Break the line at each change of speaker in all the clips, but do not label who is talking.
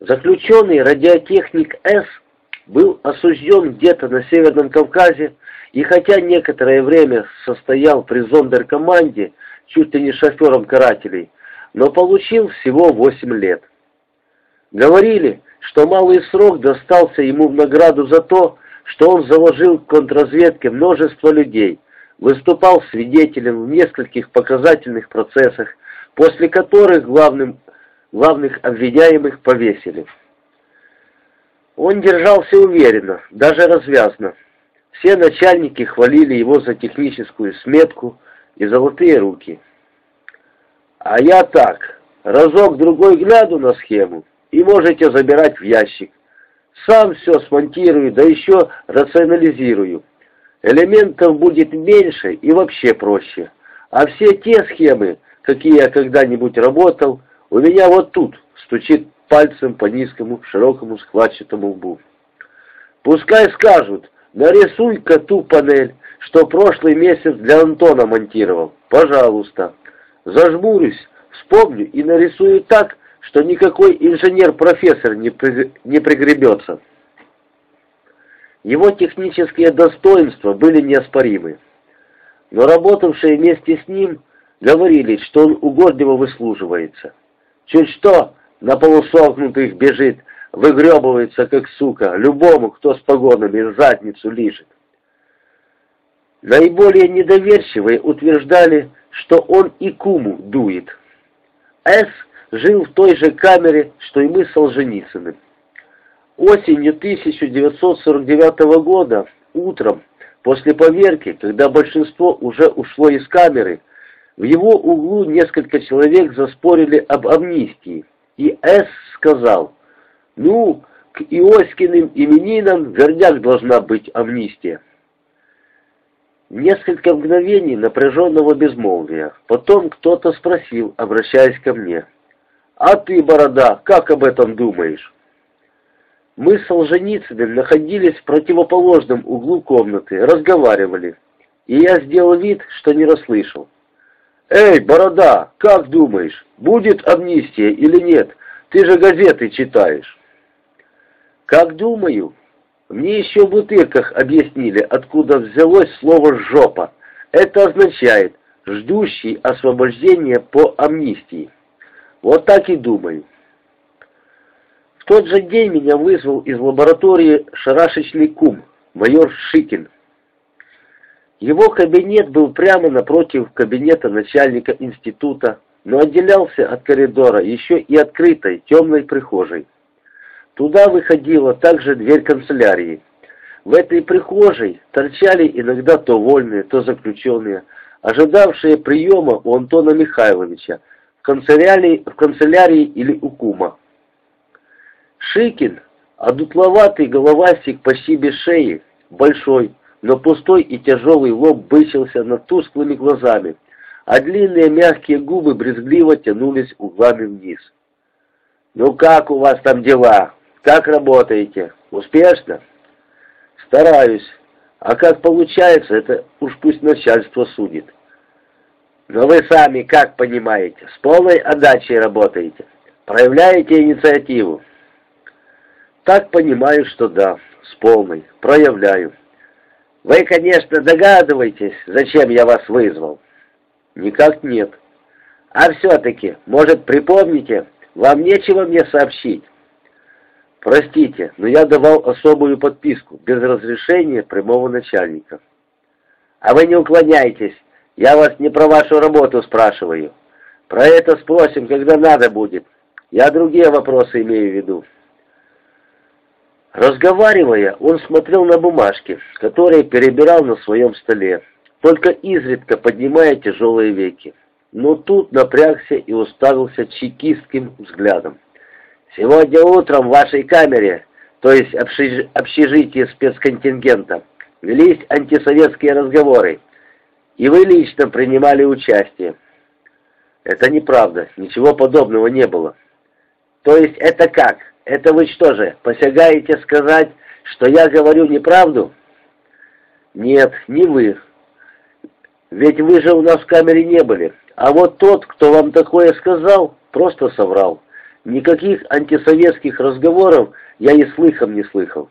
Заключенный радиотехник С. был осужден где-то на Северном Кавказе, и хотя некоторое время состоял при зондеркоманде, чуть ли не шофером карателей, но получил всего 8 лет. Говорили, что малый срок достался ему в награду за то, что он заложил в контрразведке множество людей, выступал свидетелем в нескольких показательных процессах, после которых главным, главных обвиняемых повесили. Он держался уверенно, даже развязно. Все начальники хвалили его за техническую сметку и золотые руки. А я так, разок-другой гляду на схему, и можете забирать в ящик. Сам все смонтирую, да еще рационализирую. Элементов будет меньше и вообще проще. А все те схемы, какие я когда-нибудь работал, у меня вот тут, стучит пальцем по низкому, широкому складчатому лбу. Пускай скажут, нарисуй-ка ту панель, что прошлый месяц для Антона монтировал. Пожалуйста. Зажмурюсь, вспомню и нарисую так, что никакой инженер-профессор не, при, не пригребется. Его технические достоинства были неоспоримы. Но работавшие вместе с ним говорили, что он угодливо выслуживается. Чуть что, на полусогнутых бежит, выгребывается, как сука, любому, кто с погонами задницу лижет. Наиболее недоверчивые утверждали, что он и куму дует. С жил в той же камере, что и мы с Солженицыным. Осенью 1949 года, утром, после поверки, когда большинство уже ушло из камеры, в его углу несколько человек заспорили об амнистии, и С. сказал, «Ну, к Иоськиным именинам верняк должна быть амнистия». Несколько мгновений напряженного безмолвия. Потом кто-то спросил, обращаясь ко мне, «А ты, Борода, как об этом думаешь?» Мы с Солженицыным находились в противоположном углу комнаты, разговаривали, и я сделал вид, что не расслышал. «Эй, Борода, как думаешь, будет амнистия или нет? Ты же газеты читаешь». «Как думаю?» Мне еще в бутырках объяснили, откуда взялось слово «жопа». Это означает «ждущий освобождения по амнистии». Вот так и думаю. В тот же день меня вызвал из лаборатории шарашечный кум, майор Шикин. Его кабинет был прямо напротив кабинета начальника института, но отделялся от коридора еще и открытой темной прихожей. Туда выходила также дверь канцелярии. В этой прихожей торчали иногда то вольные, то заключенные, ожидавшие приема у Антона Михайловича, в канцелярии, в канцелярии или у кума. Шикин, одутловатый головастик почти без шеи, большой, но пустой и тяжелый лоб бычился над тусклыми глазами, а длинные мягкие губы брезгливо тянулись углами вниз. «Ну как у вас там дела? Как работаете? Успешно?» «Стараюсь. А как получается, это уж пусть начальство судит». Но вы сами как понимаете, с полной отдачей работаете, проявляете инициативу. Так понимаю, что да, с полной, проявляю. Вы, конечно, догадываетесь, зачем я вас вызвал? Никак нет. А все-таки, может, припомните, вам нечего мне сообщить? Простите, но я давал особую подписку, без разрешения прямого начальника. А вы не уклоняйтесь, я вас не про вашу работу спрашиваю. Про это спросим, когда надо будет. Я другие вопросы имею в виду. Разговаривая, он смотрел на бумажки, которые перебирал на своем столе, только изредка поднимая тяжелые веки. Но тут напрягся и уставился чекистским взглядом. «Сегодня утром в вашей камере, то есть общежитии спецконтингента, велись антисоветские разговоры. И вы лично принимали участие. Это неправда, ничего подобного не было. То есть это как? Это вы что же, посягаете сказать, что я говорю неправду? Нет, не вы. Ведь вы же у нас в камере не были. А вот тот, кто вам такое сказал, просто соврал. Никаких антисоветских разговоров я и слыхом не слыхал.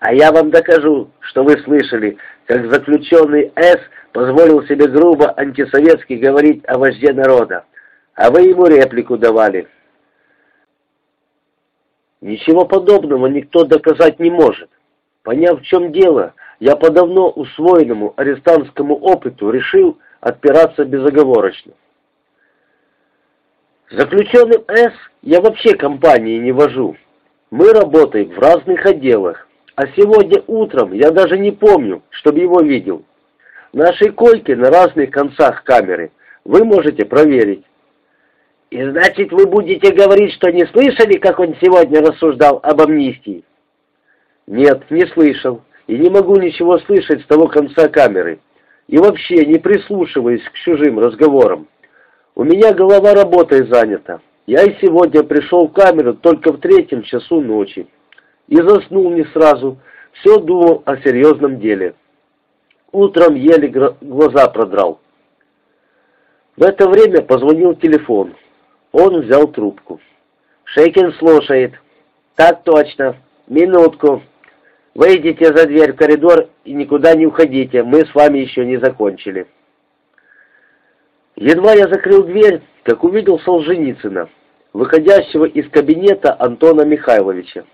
А я вам докажу, что вы слышали, как заключенный С позволил себе грубо антисоветски говорить о вожде народа, а вы ему реплику давали. Ничего подобного никто доказать не может. Поняв, в чем дело, я по давно усвоенному арестантскому опыту решил отпираться безоговорочно. Заключенным С я вообще компании не вожу. Мы работаем в разных отделах, а сегодня утром я даже не помню, чтобы его видел. Наши койки на разных концах камеры. Вы можете проверить. И значит, вы будете говорить, что не слышали, как он сегодня рассуждал об амнистии? Нет, не слышал. И не могу ничего слышать с того конца камеры. И вообще не прислушиваюсь к чужим разговорам. У меня голова работой занята. Я и сегодня пришел в камеру только в третьем часу ночи. И заснул не сразу. Все думал о серьезном деле. Утром еле глаза продрал. В это время позвонил телефон. Он взял трубку. «Шейкин слушает». «Так точно. Минутку. Выйдите за дверь в коридор и никуда не уходите. Мы с вами еще не закончили». Едва я закрыл дверь, как увидел Солженицына, выходящего из кабинета Антона Михайловича.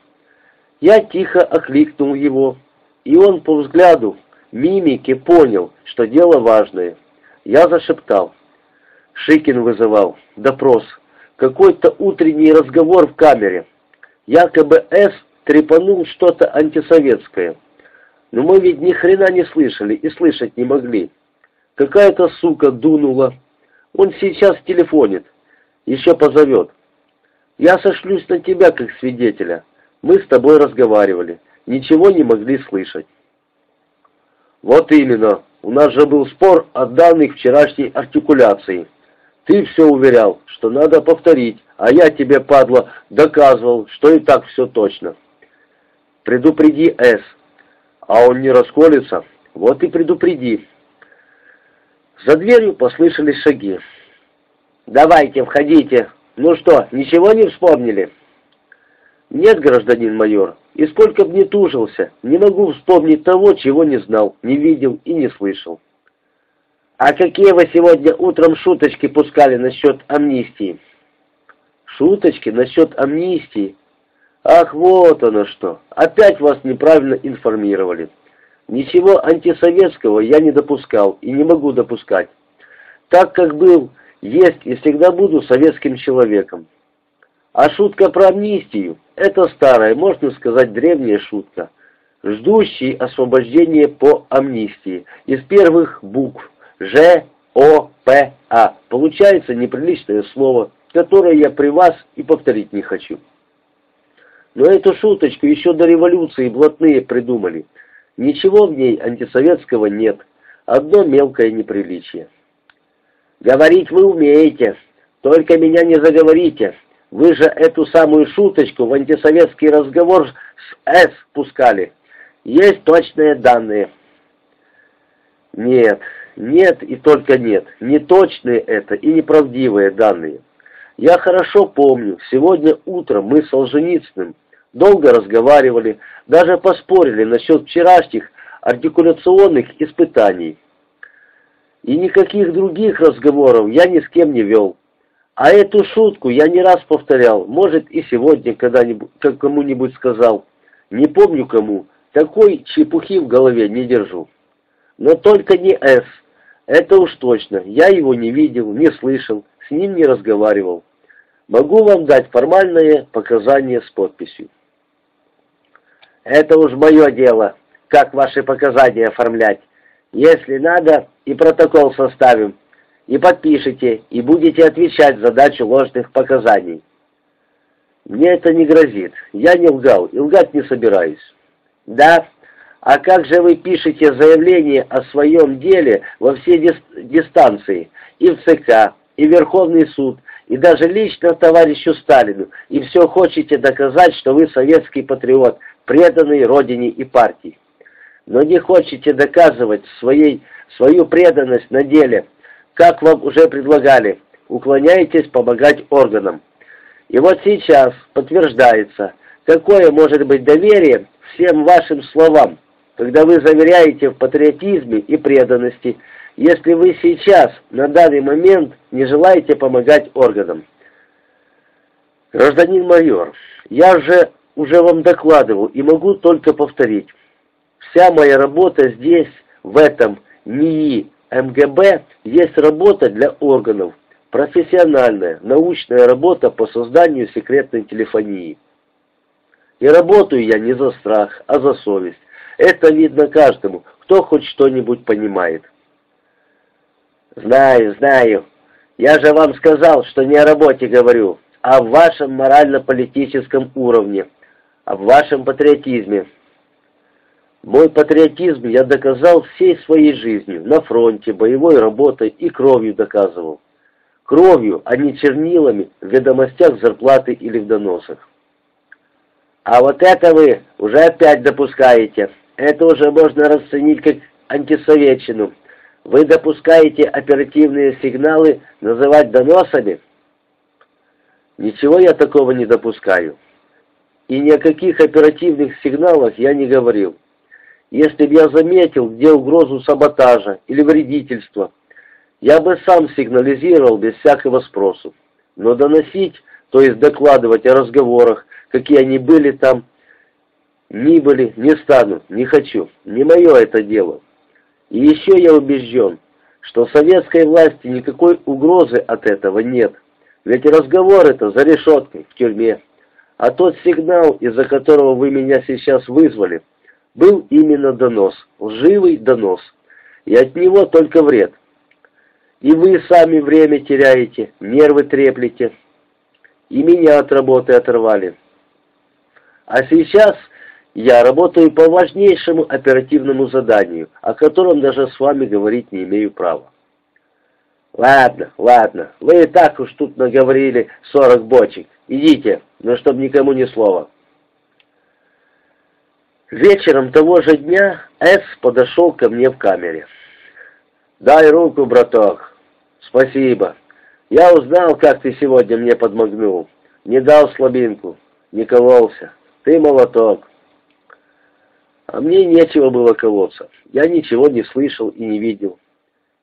Я тихо окликнул его, и он по взгляду, мимике понял, что дело важное. Я зашептал. Шикин вызывал. Допрос. Какой-то утренний разговор в камере. Якобы С трепанул что-то антисоветское. Но мы ведь ни хрена не слышали и слышать не могли. Какая-то сука дунула. Он сейчас телефонит. Еще позовет. Я сошлюсь на тебя как свидетеля. Мы с тобой разговаривали. Ничего не могли слышать. Вот именно. У нас же был спор о данных вчерашней артикуляции. Ты все уверял, что надо повторить, а я тебе, падла, доказывал, что и так все точно. Предупреди С. А он не расколется? Вот и предупреди. За дверью послышались шаги. «Давайте, входите. Ну что, ничего не вспомнили?» «Нет, гражданин майор, и сколько б не тужился, не могу вспомнить того, чего не знал, не видел и не слышал». «А какие вы сегодня утром шуточки пускали насчет амнистии?» «Шуточки насчет амнистии? Ах, вот оно что! Опять вас неправильно информировали. Ничего антисоветского я не допускал и не могу допускать. Так как был, есть и всегда буду советским человеком. А шутка про амнистию – это старая, можно сказать, древняя шутка, ждущий освобождения по амнистии из первых букв Ж, О, П, А. Получается неприличное слово, которое я при вас и повторить не хочу. Но эту шуточку еще до революции блатные придумали. Ничего в ней антисоветского нет, одно мелкое неприличие. «Говорить вы умеете, только меня не заговорите», вы же эту самую шуточку в антисоветский разговор с С пускали. Есть точные данные. Нет, нет и только нет. Не точные это и неправдивые данные. Я хорошо помню, сегодня утром мы с Солженицыным долго разговаривали, даже поспорили насчет вчерашних артикуляционных испытаний. И никаких других разговоров я ни с кем не вел. А эту шутку я не раз повторял, может и сегодня когда-нибудь кому-нибудь сказал. Не помню кому, такой чепухи в голове не держу. Но только не С. Это уж точно, я его не видел, не слышал, с ним не разговаривал. Могу вам дать формальное показание с подписью. Это уж мое дело, как ваши показания оформлять. Если надо, и протокол составим, и подпишите, и будете отвечать за дачу ложных показаний. Мне это не грозит. Я не лгал и лгать не собираюсь. Да? А как же вы пишете заявление о своем деле во все дистанции, и в ЦК, и в Верховный суд, и даже лично товарищу Сталину, и все хотите доказать, что вы советский патриот, преданный Родине и партии. Но не хотите доказывать своей, свою преданность на деле – как вам уже предлагали, уклоняетесь помогать органам. И вот сейчас подтверждается, какое может быть доверие всем вашим словам, когда вы заверяете в патриотизме и преданности, если вы сейчас, на данный момент, не желаете помогать органам. Гражданин майор, я же уже вам докладывал и могу только повторить. Вся моя работа здесь, в этом НИИ МГБ, есть работа для органов, профессиональная, научная работа по созданию секретной телефонии. И работаю я не за страх, а за совесть. Это видно каждому, кто хоть что-нибудь понимает. Знаю, знаю. Я же вам сказал, что не о работе говорю, а о вашем морально-политическом уровне, о вашем патриотизме. Мой патриотизм я доказал всей своей жизнью, на фронте, боевой работой и кровью доказывал. Кровью, а не чернилами в ведомостях зарплаты или в доносах. А вот это вы уже опять допускаете. Это уже можно расценить как антисоветчину. Вы допускаете оперативные сигналы называть доносами? Ничего я такого не допускаю. И ни о каких оперативных сигналах я не говорил. Если бы я заметил, где угрозу саботажа или вредительства, я бы сам сигнализировал без всякого спросу. Но доносить, то есть докладывать о разговорах, какие они были там, ни были, не стану, не хочу, не мое это дело. И еще я убежден, что советской власти никакой угрозы от этого нет. Ведь разговор это за решеткой, в тюрьме. А тот сигнал, из-за которого вы меня сейчас вызвали, был именно донос, лживый донос. И от него только вред. И вы сами время теряете, нервы треплете. И меня от работы оторвали. А сейчас я работаю по важнейшему оперативному заданию, о котором даже с вами говорить не имею права. Ладно, ладно, вы и так уж тут наговорили сорок бочек. Идите, но чтоб никому ни слова. Вечером того же дня С подошел ко мне в камере. «Дай руку, браток». «Спасибо. Я узнал, как ты сегодня мне подмогнул. Не дал слабинку, не кололся. Ты молоток. А мне нечего было колоться. Я ничего не слышал и не видел.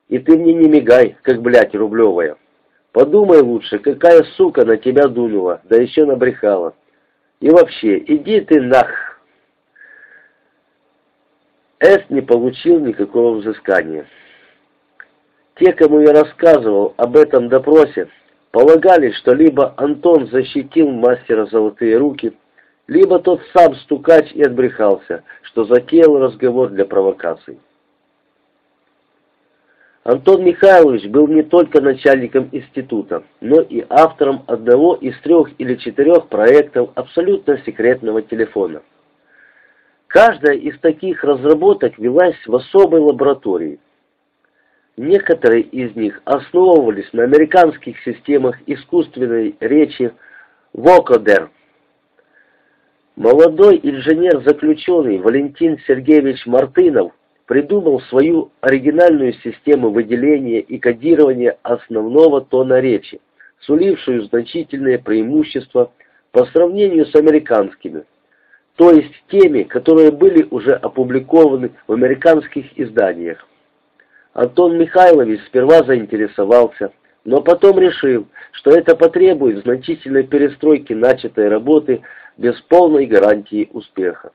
И ты мне не мигай, как, блядь, рублевая. Подумай лучше, какая сука на тебя дунула, да еще набрехала. И вообще, иди ты нах. С не получил никакого взыскания. Те, кому я рассказывал об этом допросе, полагали, что либо Антон защитил мастера «Золотые руки», либо тот сам стукач и отбрехался, что затеял разговор для провокаций. Антон Михайлович был не только начальником института, но и автором одного из трех или четырех проектов абсолютно секретного телефона. Каждая из таких разработок велась в особой лаборатории. Некоторые из них основывались на американских системах искусственной речи Вокодер, Молодой инженер-заключенный Валентин Сергеевич Мартынов придумал свою оригинальную систему выделения и кодирования основного тона речи, сулившую значительные преимущества по сравнению с американскими, то есть теми, которые были уже опубликованы в американских изданиях. Антон Михайлович сперва заинтересовался, но потом решил, что это потребует значительной перестройки начатой работы без полной гарантии успеха.